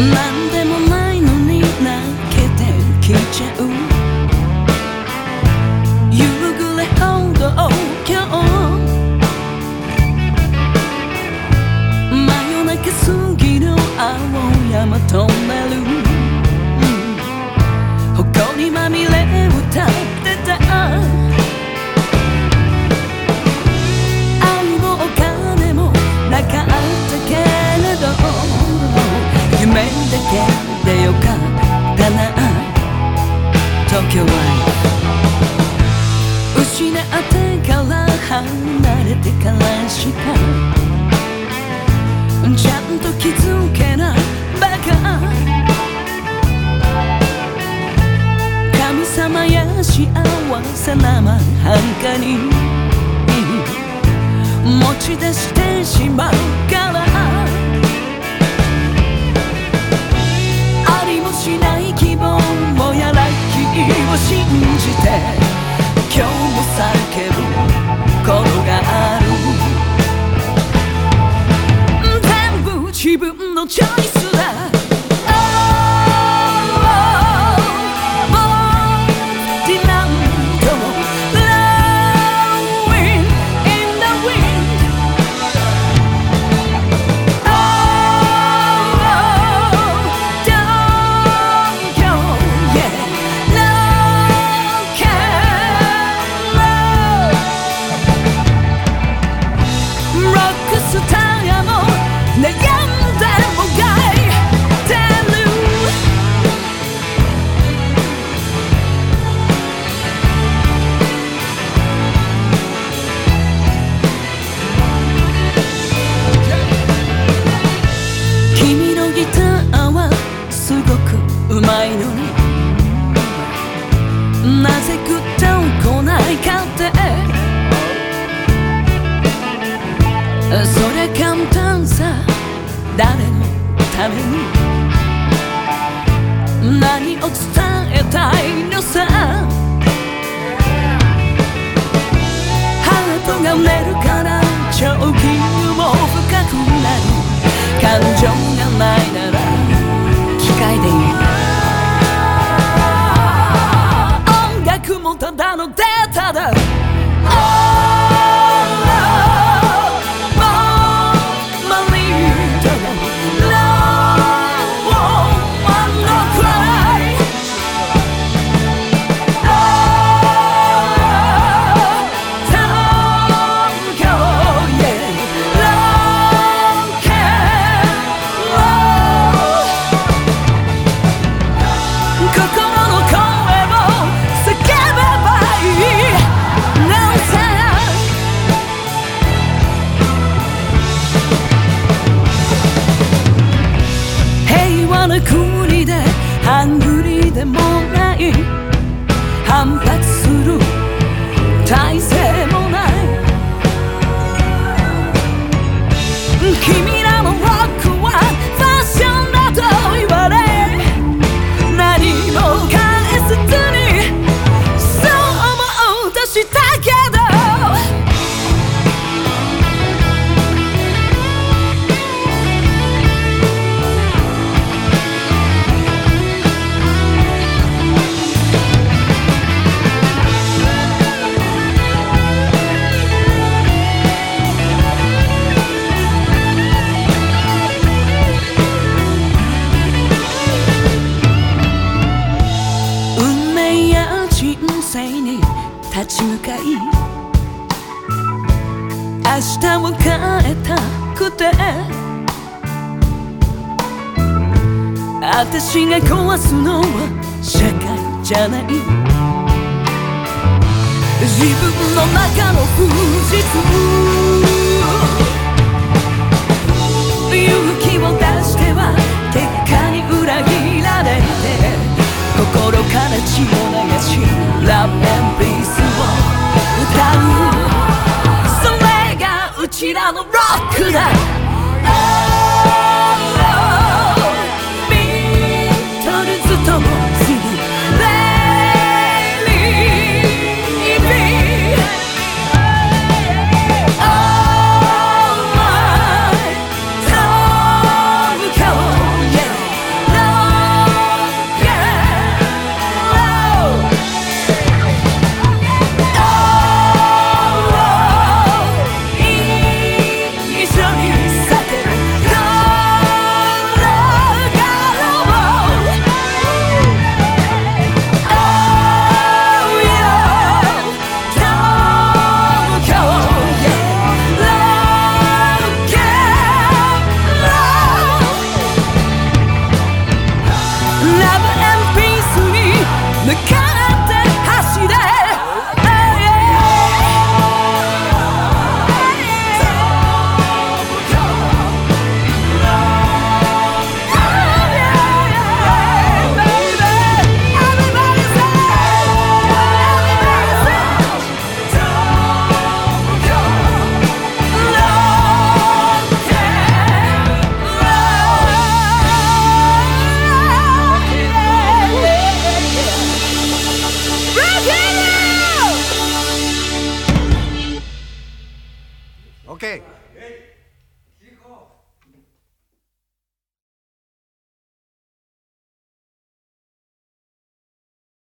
妈離れてからしかちゃんと気づけないバカ神様や幸せなまはるかに持ち出してしまうから。ありもしない希望もやらきを信じて。スターやも悩んでもがいてる君のギターはすごくうまいのに。なぜグッと来ないかって。ために。何を伝えたい？を変えたくて。私が壊すのは社会じゃない。自分の中の不実らのロックだ。Okay.